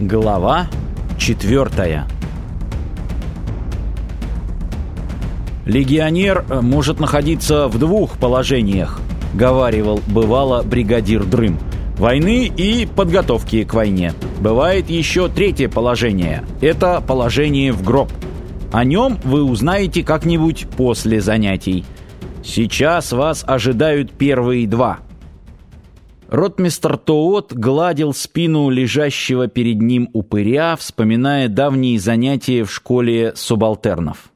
Глава четвертая «Легионер может находиться в двух положениях», — говаривал бывало бригадир Дрым. «Войны и подготовки к войне. Бывает еще третье положение. Это положение в гроб. О нем вы узнаете как-нибудь после занятий. Сейчас вас ожидают первые два». Ротмистр Тоот гладил спину лежащего перед ним упыря, вспоминая давние занятия в школе субалтернов.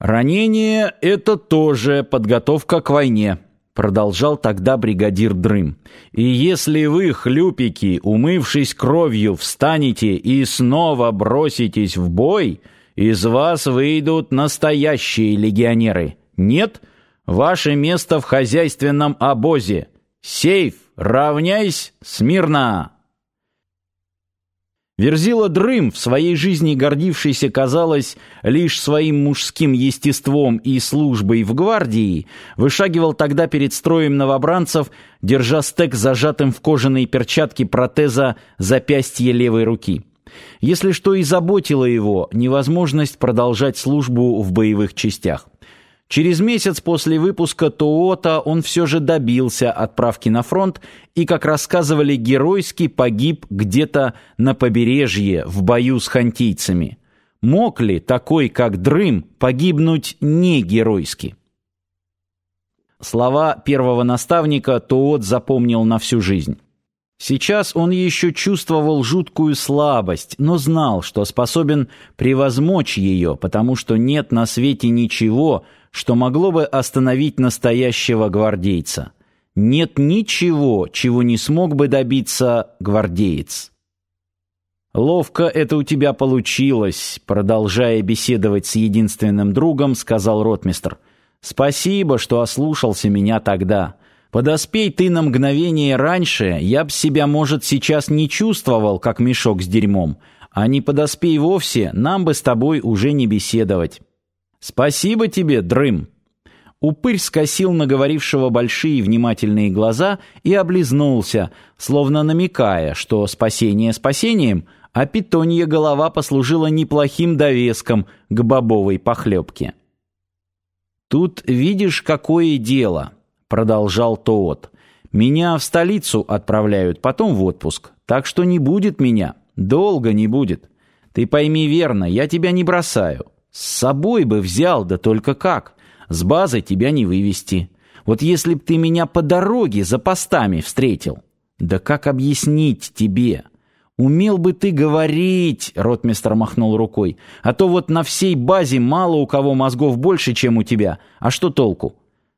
«Ранение — это тоже подготовка к войне», — продолжал тогда бригадир Дрым. «И если вы, хлюпики, умывшись кровью, встанете и снова броситесь в бой, из вас выйдут настоящие легионеры. Нет? Ваше место в хозяйственном обозе». «Сейф! Равняйсь! Смирно!» Верзила Дрым, в своей жизни гордившийся, казалось, лишь своим мужским естеством и службой в гвардии, вышагивал тогда перед строем новобранцев, держа стек зажатым в кожаной перчатке протеза запястья левой руки. Если что и заботило его, невозможность продолжать службу в боевых частях. Через месяц после выпуска Тоота он все же добился отправки на фронт и, как рассказывали, геройски погиб где-то на побережье в бою с хантийцами. Мог ли такой, как Дрым, погибнуть не геройски? Слова первого наставника Тоот запомнил на всю жизнь. Сейчас он еще чувствовал жуткую слабость, но знал, что способен превозмочь ее, потому что нет на свете ничего, что могло бы остановить настоящего гвардейца. Нет ничего, чего не смог бы добиться гвардеец. «Ловко это у тебя получилось», — продолжая беседовать с единственным другом, сказал ротмистр. «Спасибо, что ослушался меня тогда. Подоспей ты на мгновение раньше, я б себя, может, сейчас не чувствовал, как мешок с дерьмом, а не подоспей вовсе, нам бы с тобой уже не беседовать». «Спасибо тебе, Дрым!» Упырь скосил на говорившего большие внимательные глаза и облизнулся, словно намекая, что спасение спасением, а питонья голова послужила неплохим довеском к бобовой похлебке. «Тут видишь, какое дело», — продолжал Тоот. «Меня в столицу отправляют, потом в отпуск, так что не будет меня, долго не будет. Ты пойми верно, я тебя не бросаю. С собой бы взял, да только как? С базы тебя не вывести. Вот если б ты меня по дороге за постами встретил. Да как объяснить тебе? Умел бы ты говорить, ротмистр махнул рукой. А то вот на всей базе мало у кого мозгов больше, чем у тебя. А что толку?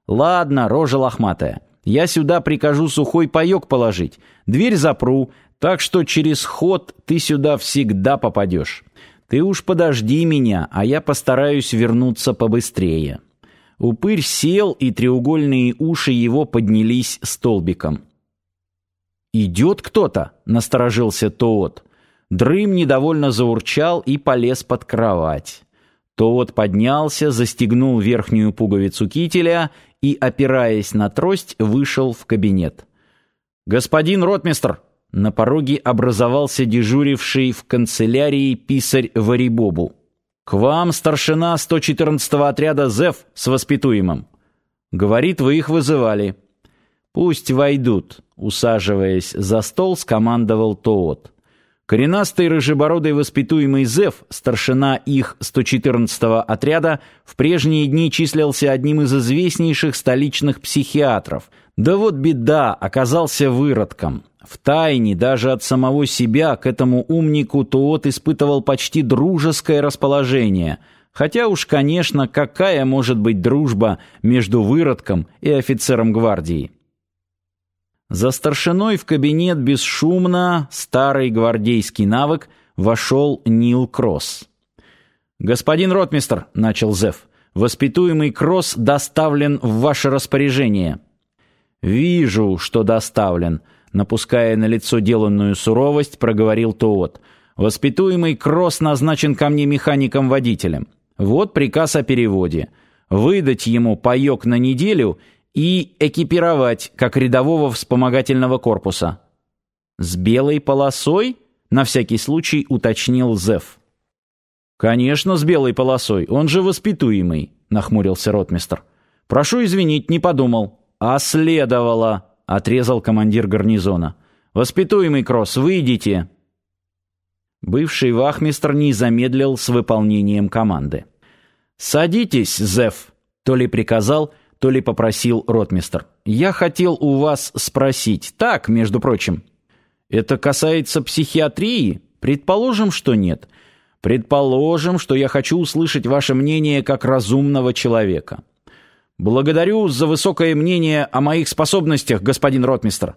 Ладно, рожа лохматая. Я сюда прикажу сухой паёк положить. Дверь запру, так что через ход ты сюда всегда попадешь. Ты уж подожди меня, а я постараюсь вернуться побыстрее». Упырь сел, и треугольные уши его поднялись столбиком. «Идет кто-то?» — насторожился Тоот. Дрым недовольно заурчал и полез под кровать. Тоот поднялся, застегнул верхнюю пуговицу кителя и, опираясь на трость, вышел в кабинет. «Господин ротмистр!» На пороге образовался дежуривший в канцелярии писарь Варибобу. «К вам старшина 114-го отряда ЗЭФ с воспитуемым». «Говорит, вы их вызывали». «Пусть войдут», — усаживаясь за стол, скомандовал Тоот. Коренастый рыжебородый воспитуемый ЗЭФ, старшина их 114-го отряда, в прежние дни числился одним из известнейших столичных психиатров. Да вот беда, оказался выродком. В тайне даже от самого себя к этому умнику Туот испытывал почти дружеское расположение. Хотя уж, конечно, какая может быть дружба между выродком и офицером гвардии? За старшиной в кабинет бесшумно, старый гвардейский навык, вошел Нил Кросс. «Господин ротмистр», — начал Зев, — «воспитуемый Кросс доставлен в ваше распоряжение». «Вижу, что доставлен», — напуская на лицо деланную суровость, проговорил Тоот. «Воспитуемый Кросс назначен ко мне механиком-водителем. Вот приказ о переводе. Выдать ему паёк на неделю и экипировать, как рядового вспомогательного корпуса». «С белой полосой?» На всякий случай уточнил Зев. «Конечно, с белой полосой, он же воспитуемый», — нахмурился ротмистр. «Прошу извинить, не подумал». «А следовало», — отрезал командир гарнизона. «Воспитуемый Кросс, выйдите». Бывший вахмистр не замедлил с выполнением команды. «Садитесь, Зев», — то ли приказал, то ли попросил ротмистр. «Я хотел у вас спросить. Так, между прочим». «Это касается психиатрии? Предположим, что нет. Предположим, что я хочу услышать ваше мнение как разумного человека. Благодарю за высокое мнение о моих способностях, господин ротмистр.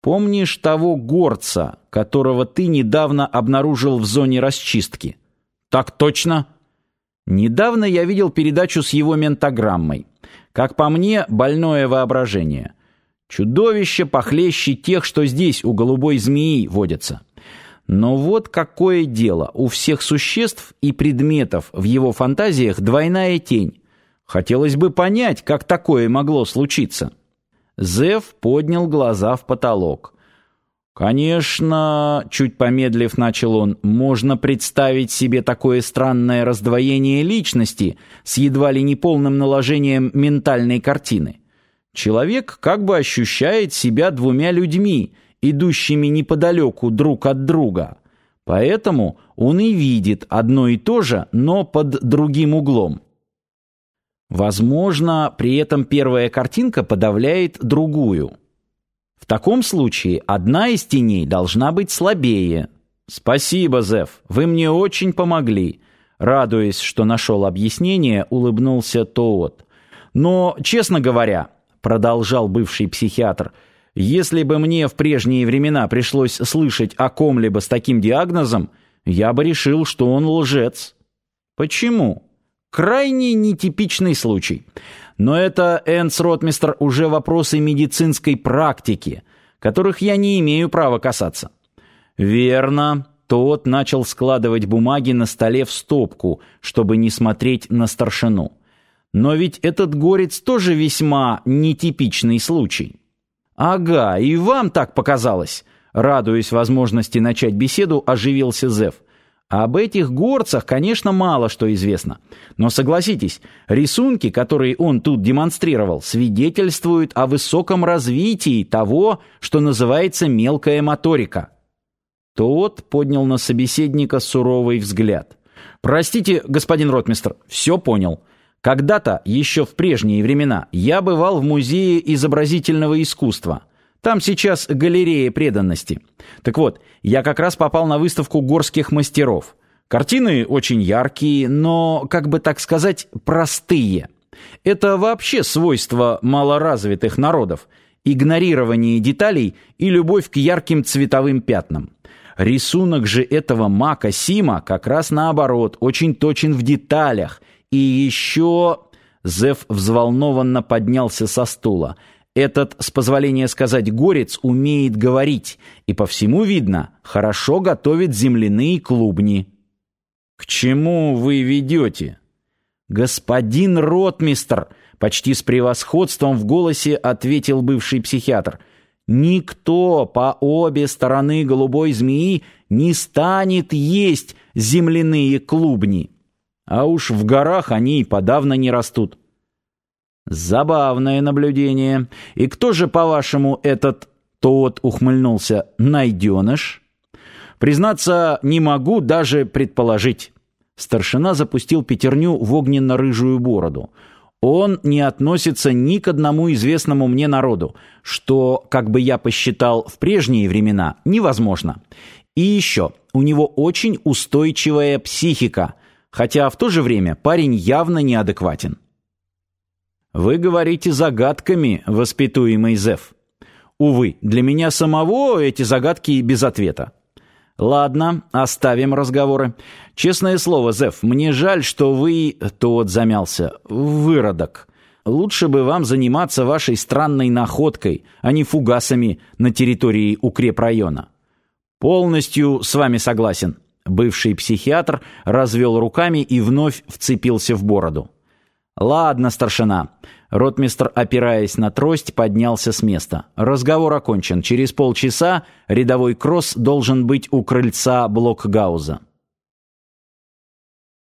Помнишь того горца, которого ты недавно обнаружил в зоне расчистки? Так точно. Недавно я видел передачу с его ментограммой. Как по мне, больное воображение. Чудовище похлеще тех, что здесь у голубой змеи водятся. Но вот какое дело, у всех существ и предметов в его фантазиях двойная тень. Хотелось бы понять, как такое могло случиться. Зев поднял глаза в потолок. «Конечно, чуть помедлив начал он, можно представить себе такое странное раздвоение личности с едва ли не полным наложением ментальной картины. Человек как бы ощущает себя двумя людьми, идущими неподалеку друг от друга. Поэтому он и видит одно и то же, но под другим углом. Возможно, при этом первая картинка подавляет другую. В таком случае одна из теней должна быть слабее. Спасибо, Зев, вы мне очень помогли. Радуясь, что нашел объяснение, улыбнулся Тоот. Но, честно говоря, продолжал бывший психиатр, если бы мне в прежние времена пришлось слышать о ком-либо с таким диагнозом, я бы решил, что он лжец. Почему? Крайне нетипичный случай. Но это, Энс Ротмистер, уже вопросы медицинской практики, которых я не имею права касаться. Верно. Тот начал складывать бумаги на столе в стопку, чтобы не смотреть на старшину. Но ведь этот горец тоже весьма нетипичный случай. Ага, и вам так показалось. Радуясь возможности начать беседу, оживился Зев. Об этих горцах, конечно, мало что известно. Но согласитесь, рисунки, которые он тут демонстрировал, свидетельствуют о высоком развитии того, что называется мелкая моторика. Тот поднял на собеседника суровый взгляд. «Простите, господин ротмистр, все понял. Когда-то, еще в прежние времена, я бывал в музее изобразительного искусства». Там сейчас галерея преданности. Так вот, я как раз попал на выставку горских мастеров. Картины очень яркие, но, как бы так сказать, простые. Это вообще свойство малоразвитых народов. Игнорирование деталей и любовь к ярким цветовым пятнам. Рисунок же этого мака Сима как раз наоборот, очень точен в деталях. И еще... Зев взволнованно поднялся со стула. Этот, с позволения сказать, горец умеет говорить, и по всему видно, хорошо готовит земляные клубни. «К чему вы ведете?» «Господин ротмистр!» — почти с превосходством в голосе ответил бывший психиатр. «Никто по обе стороны голубой змеи не станет есть земляные клубни. А уж в горах они и подавно не растут». Забавное наблюдение. И кто же, по-вашему, этот тот ухмыльнулся найденыш? Признаться, не могу даже предположить. Старшина запустил пятерню в огненно-рыжую бороду. Он не относится ни к одному известному мне народу, что, как бы я посчитал в прежние времена, невозможно. И еще, у него очень устойчивая психика, хотя в то же время парень явно неадекватен. Вы говорите загадками, воспитуемый Зев. Увы, для меня самого эти загадки без ответа. Ладно, оставим разговоры. Честное слово, Зев, мне жаль, что вы... Тот замялся. Выродок. Лучше бы вам заниматься вашей странной находкой, а не фугасами на территории укрепрайона. Полностью с вами согласен. Бывший психиатр развел руками и вновь вцепился в бороду. «Ладно, старшина, Ротмистр, опираясь на трость, поднялся с места. Разговор окончен. Через полчаса рядовой Кросс должен быть у крыльца Блокгауза.